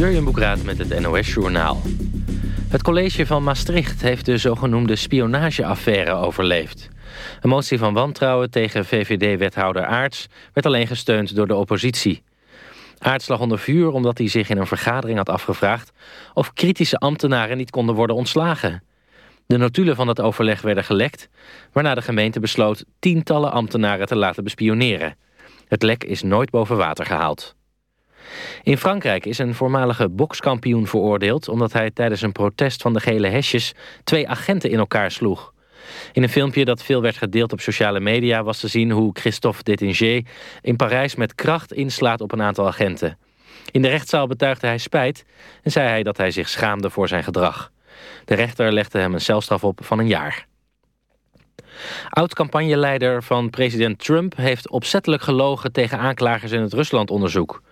Jurjen Boekraat met het NOS-journaal. Het college van Maastricht heeft de zogenoemde spionageaffaire overleefd. Een motie van wantrouwen tegen VVD-wethouder Aarts... werd alleen gesteund door de oppositie. Aarts lag onder vuur omdat hij zich in een vergadering had afgevraagd... of kritische ambtenaren niet konden worden ontslagen. De notulen van het overleg werden gelekt... waarna de gemeente besloot tientallen ambtenaren te laten bespioneren. Het lek is nooit boven water gehaald. In Frankrijk is een voormalige bokskampioen veroordeeld... omdat hij tijdens een protest van de gele hesjes twee agenten in elkaar sloeg. In een filmpje dat veel werd gedeeld op sociale media... was te zien hoe Christophe Détinger in Parijs met kracht inslaat op een aantal agenten. In de rechtszaal betuigde hij spijt en zei hij dat hij zich schaamde voor zijn gedrag. De rechter legde hem een celstraf op van een jaar. Oud-campagneleider van president Trump heeft opzettelijk gelogen tegen aanklagers in het Rusland-onderzoek.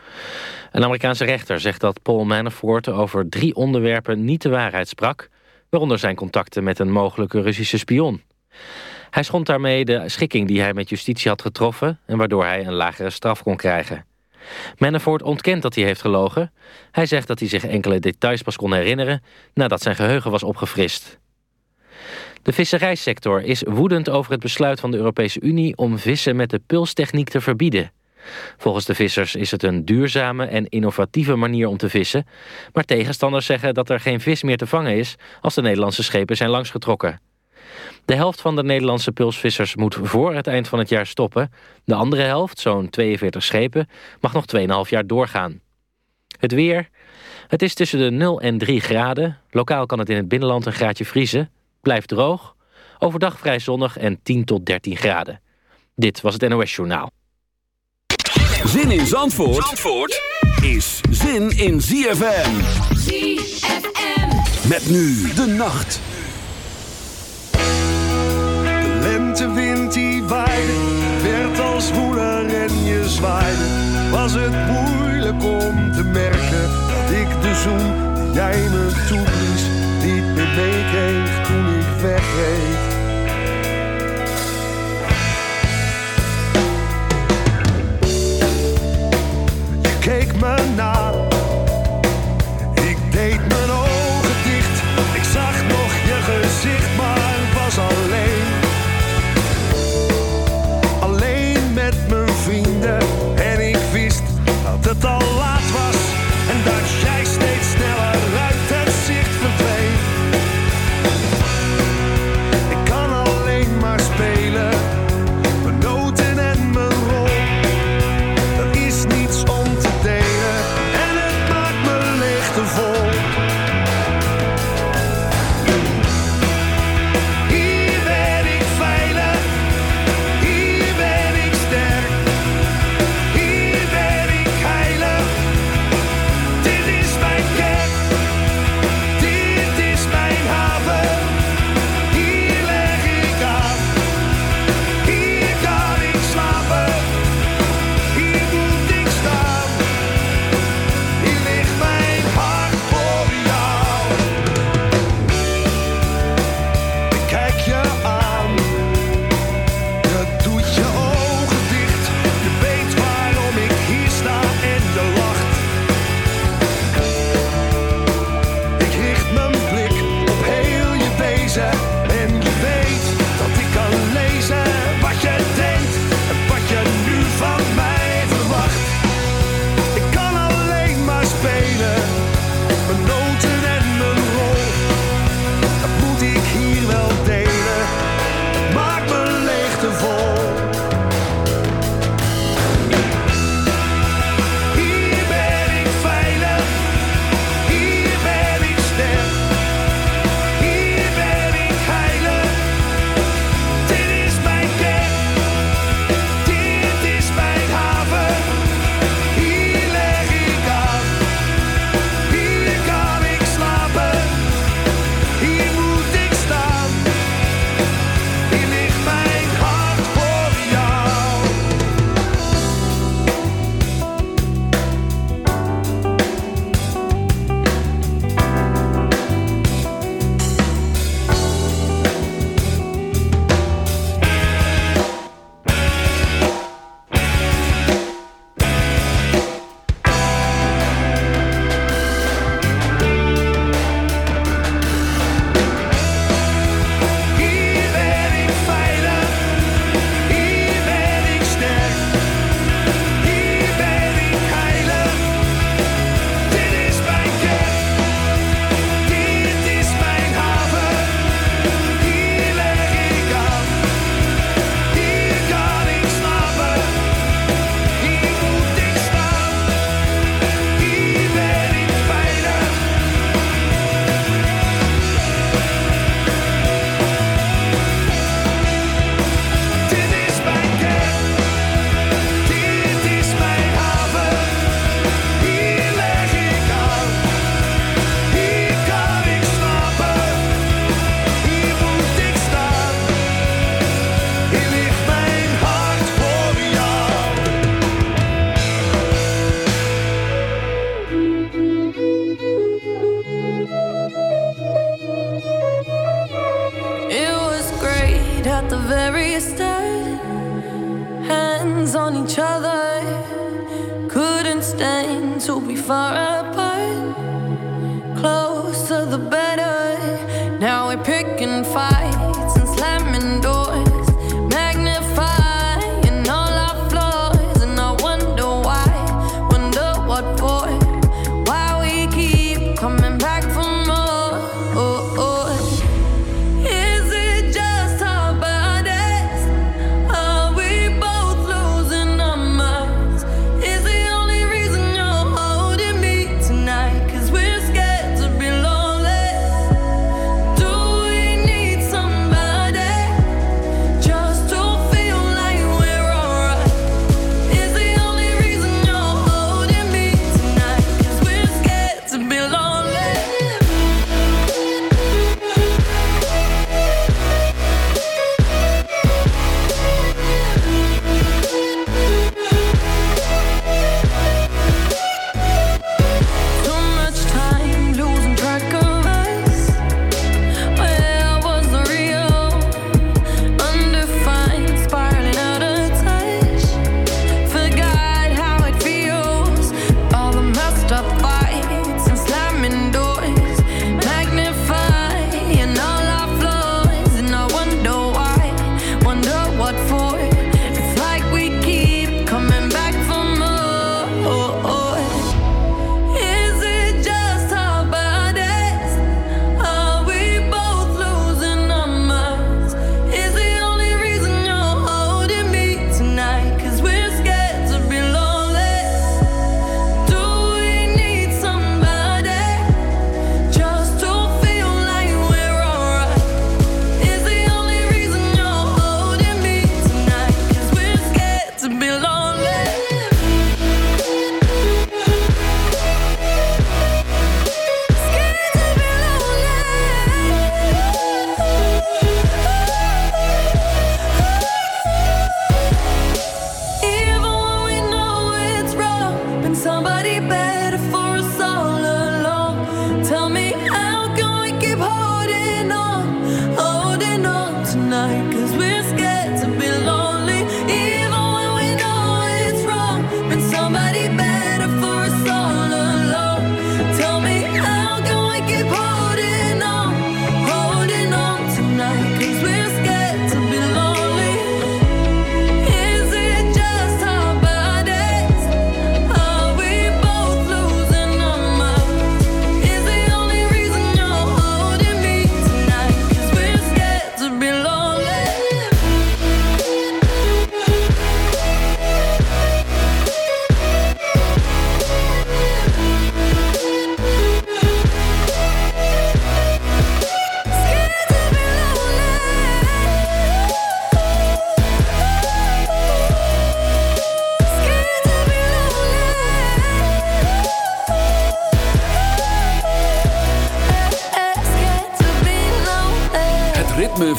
Een Amerikaanse rechter zegt dat Paul Manafort over drie onderwerpen niet de waarheid sprak, waaronder zijn contacten met een mogelijke Russische spion. Hij schond daarmee de schikking die hij met justitie had getroffen en waardoor hij een lagere straf kon krijgen. Manafort ontkent dat hij heeft gelogen. Hij zegt dat hij zich enkele details pas kon herinneren nadat zijn geheugen was opgefrist. De visserijsector is woedend over het besluit van de Europese Unie om vissen met de pulstechniek te verbieden. Volgens de vissers is het een duurzame en innovatieve manier om te vissen, maar tegenstanders zeggen dat er geen vis meer te vangen is als de Nederlandse schepen zijn langsgetrokken. De helft van de Nederlandse pulsvissers moet voor het eind van het jaar stoppen. De andere helft, zo'n 42 schepen, mag nog 2,5 jaar doorgaan. Het weer. Het is tussen de 0 en 3 graden. Lokaal kan het in het binnenland een graadje vriezen. Blijft droog. Overdag vrij zonnig en 10 tot 13 graden. Dit was het NOS Journaal. Zin in Zandvoort, Zandvoort is zin in ZFM. ZFM. Met nu de nacht. De lentewind die waaide, werd als woeler en je zwaaide. Was het moeilijk om te merken dat ik de zoen die jij me toeblies niet meer meekreeg toen ik wegreed. Me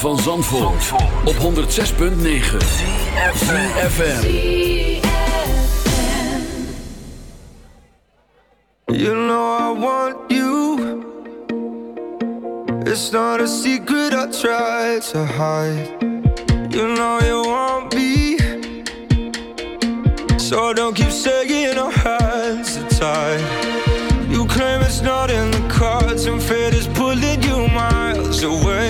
Zandvoort, op 106.9 CFFM You know I want you. It's not a secret I try to hide. You know you want me So don't keep saying our hands are tied. You claim it's not in the cards And fate is pulling you miles away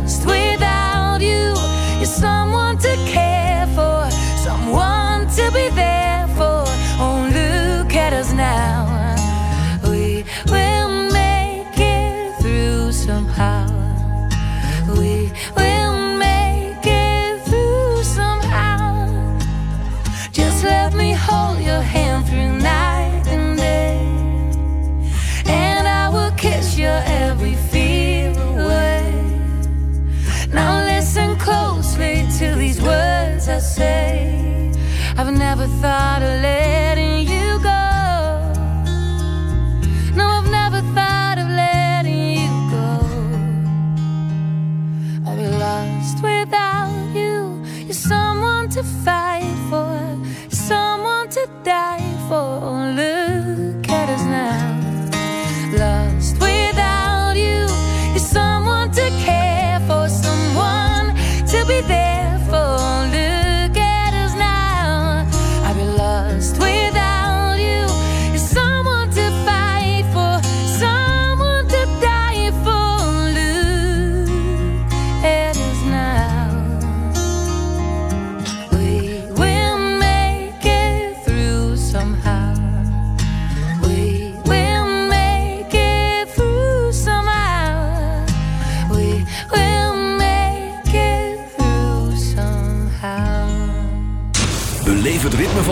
I've never thought of letting you go. No, I've never thought of letting you go. I'd be lost without you. You're someone to fight for, someone to die for.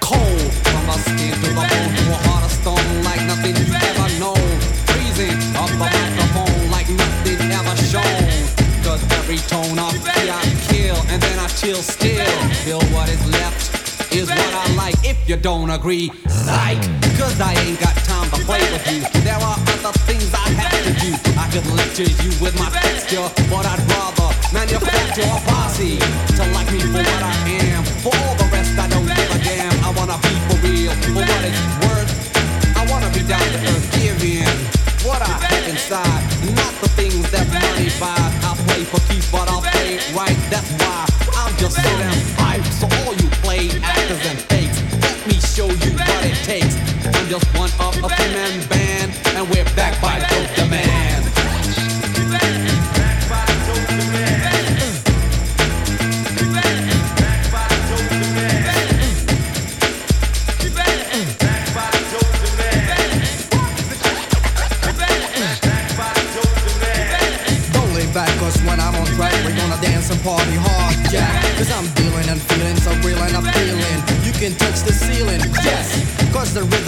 Cold from my skin to the bone to a heart of stone like nothing you've ever known. Freezing up like nothing ever every tone I kill and then I chill still. Feel what is left is what I like if you don't agree. Psych, cause I ain't got time to play with you. There are other things I have to do. I could lecture you with my texture, but I'd rather manufacture a posse to like me for what I am. For all the real, for what it's worth. I wanna be down to earth, give in. What I have inside, not the things that money buys. I play for keeps, but I'll play right. That's why I'm just so damn hyped. So all you play actors and fakes, let me show you what it takes. I'm just one of a three-man band,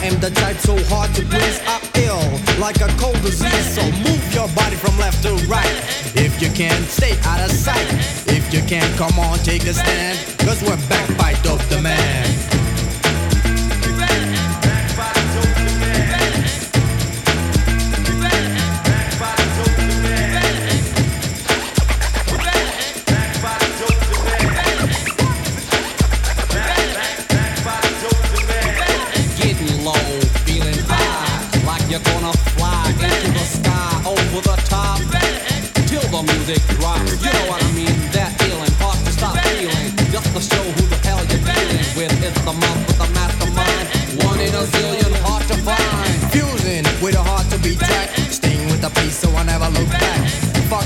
I am the type so hard to please. I'm ill, like a cold disease. So move your body from left to right. If you can, stay out of sight. If you can, come on, take a stand. Cause we're back by Dope the Man.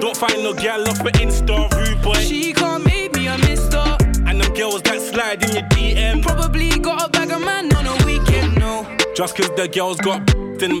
Don't find no gal off an Insta rude boy. She can't make me a mister. And them girls that slide in your DM. Probably got a bag of man on a weekend, no. Just cause the girls got then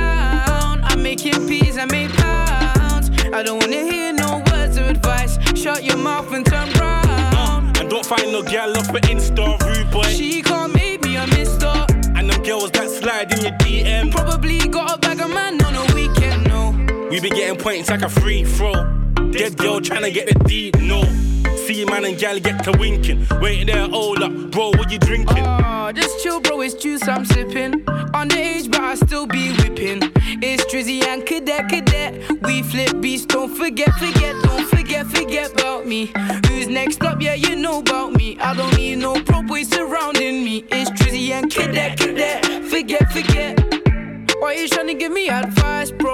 I'm making peas, I make pounds. I don't wanna hear no words of advice. Shut your mouth and turn round. Uh, and don't find no gal off an Insta rude boy. She can't make me a mister. And them girls that slide in your DM. Probably got a bag of man on a weekend, no. We be getting points like a free throw. Dead girl trying to get the deed, no. See man and gal get to winking. Wait there, hold up, bro, what you drinking? Oh, just chill, bro, it's juice I'm sipping. Underage, but I still be whipping. It's Drizzy and Cadet, Cadet. We flip beats, don't forget, forget, don't forget, forget about me. Who's next up? Yeah, you know about me. I don't need no pro boys surrounding me. It's Drizzy and Cadet, Cadet. Forget, forget. Why you tryna give me advice, bro?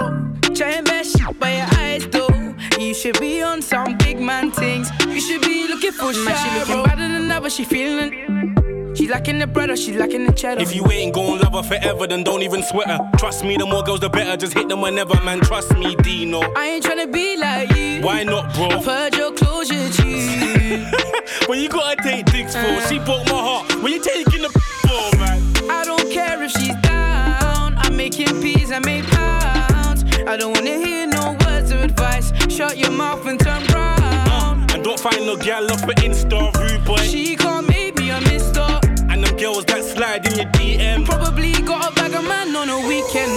Try and mess shit by your eyes, though. You should be on some big man things. You should be looking for shit. She looking better than ever, she feeling. She lacking the bread or she lacking the cheddar. If you ain't gon' love her forever, then don't even sweat her. Trust me, the more girls, the better. Just hit them whenever, man. Trust me, Deno. I ain't tryna be like you. Why not, bro? I've heard your closure, G. When you gotta take dicks for, uh. she broke my heart. When you taking the for, man? I don't care if she's down. I'm making peas, I make pounds. I don't wanna hear no words of advice. Shut your mouth and turn round. Uh, and don't find no gal off an Insta rude boy. She can't Them girls that slide in your DM. Probably got a bag of man on a weekend,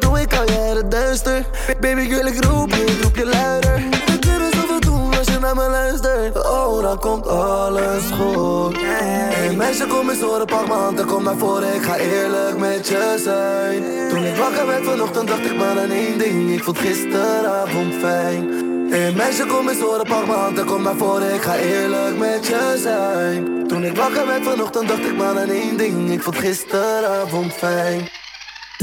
je het. Baby, girl, ik roep je, roep je luider. We kunnen zoveel doen als je naar me luistert. Oh, dan komt alles goed. Hey, meisje, kom eens horen, pak m'n handen, kom naar voren. Ik ga eerlijk met je zijn. Toen ik wakker werd vanochtend, dacht ik maar aan één ding. Ik vond gisteravond fijn. Hey meisje, kom eens horen, pak m'n handen, kom naar voren. Ik ga eerlijk met je zijn. Toen ik wakker werd vanochtend, dacht ik maar aan één ding. Ik vond gisteravond fijn.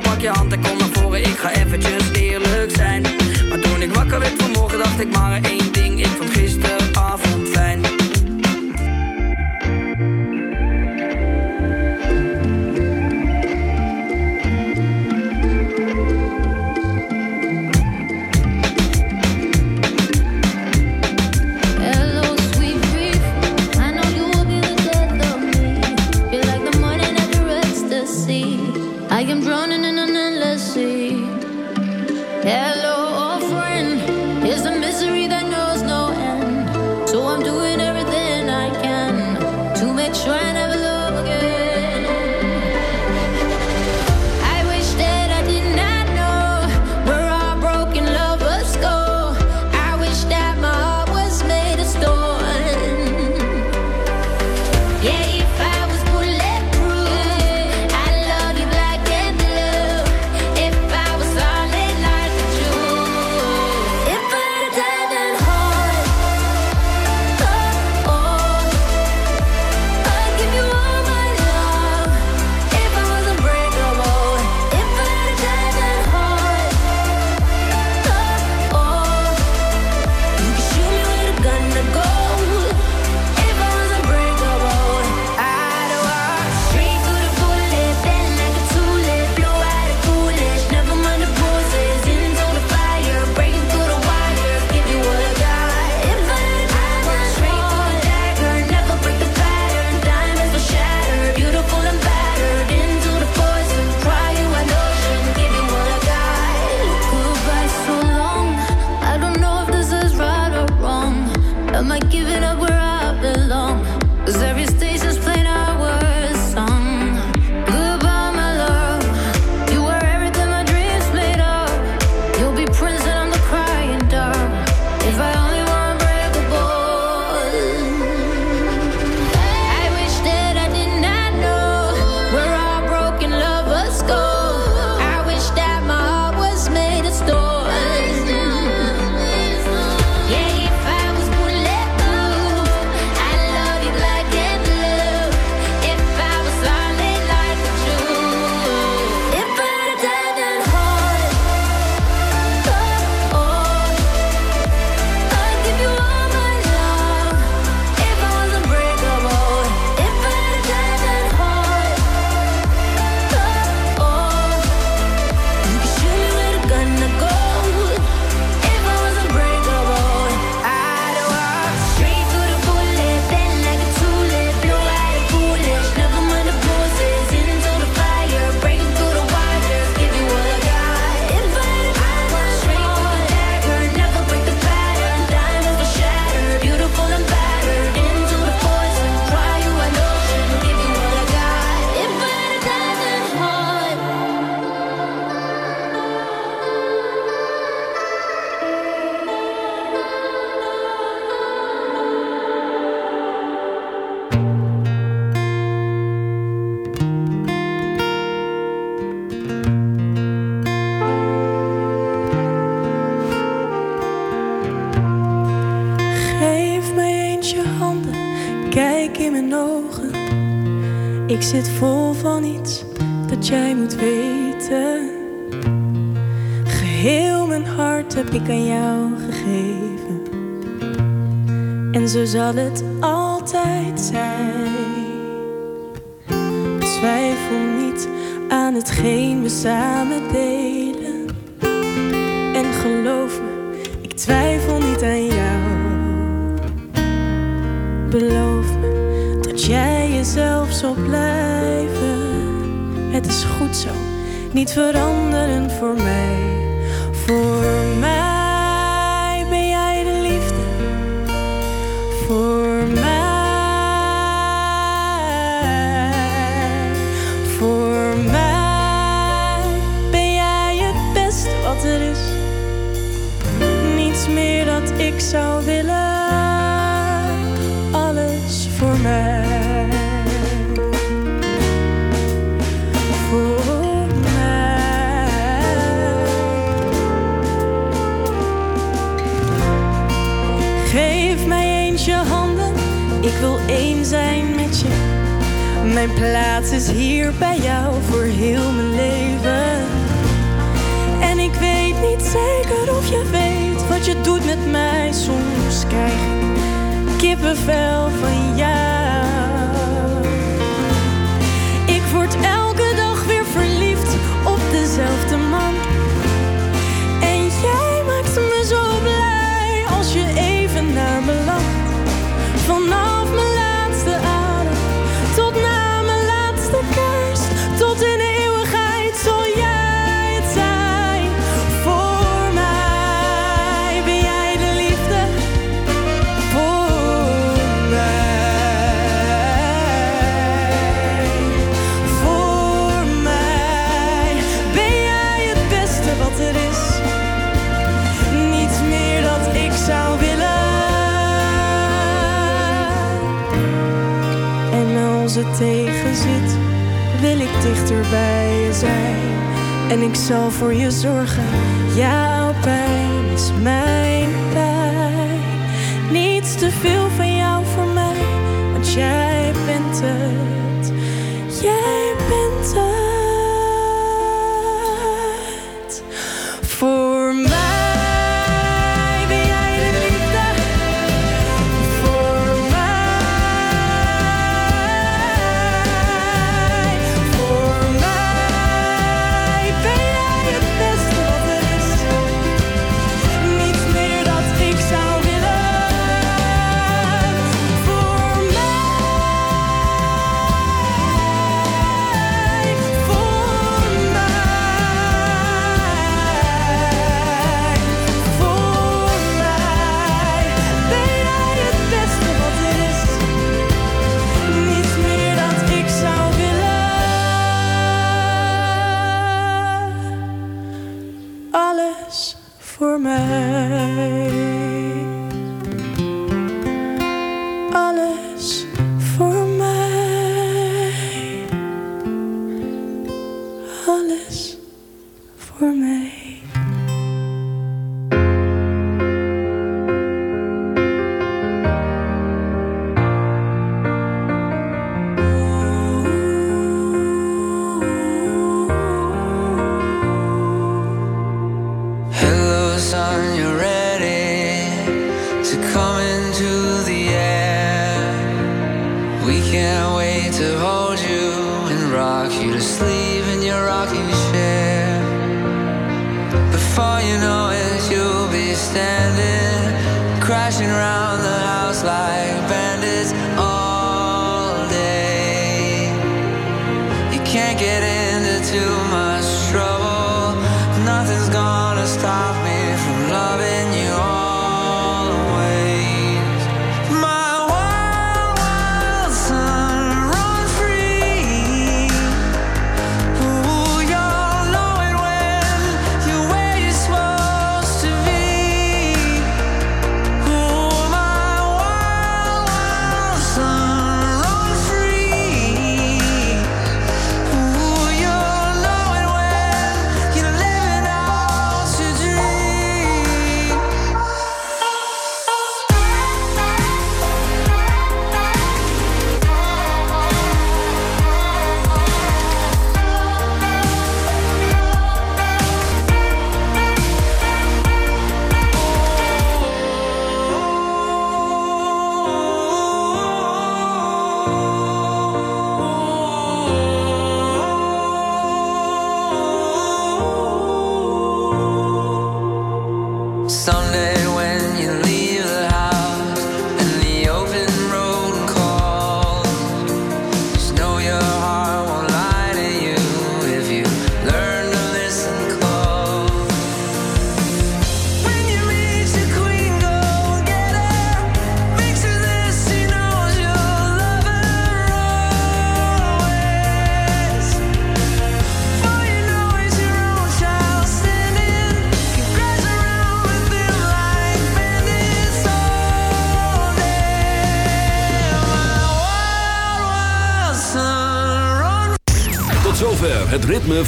pak je hand en kom naar voren. Ik ga eventjes eerlijk zijn. Maar toen ik wakker werd vanmorgen, dacht ik maar één ding. Ik vond gisteravond fijn. Hello, sweet dream. I know you sure I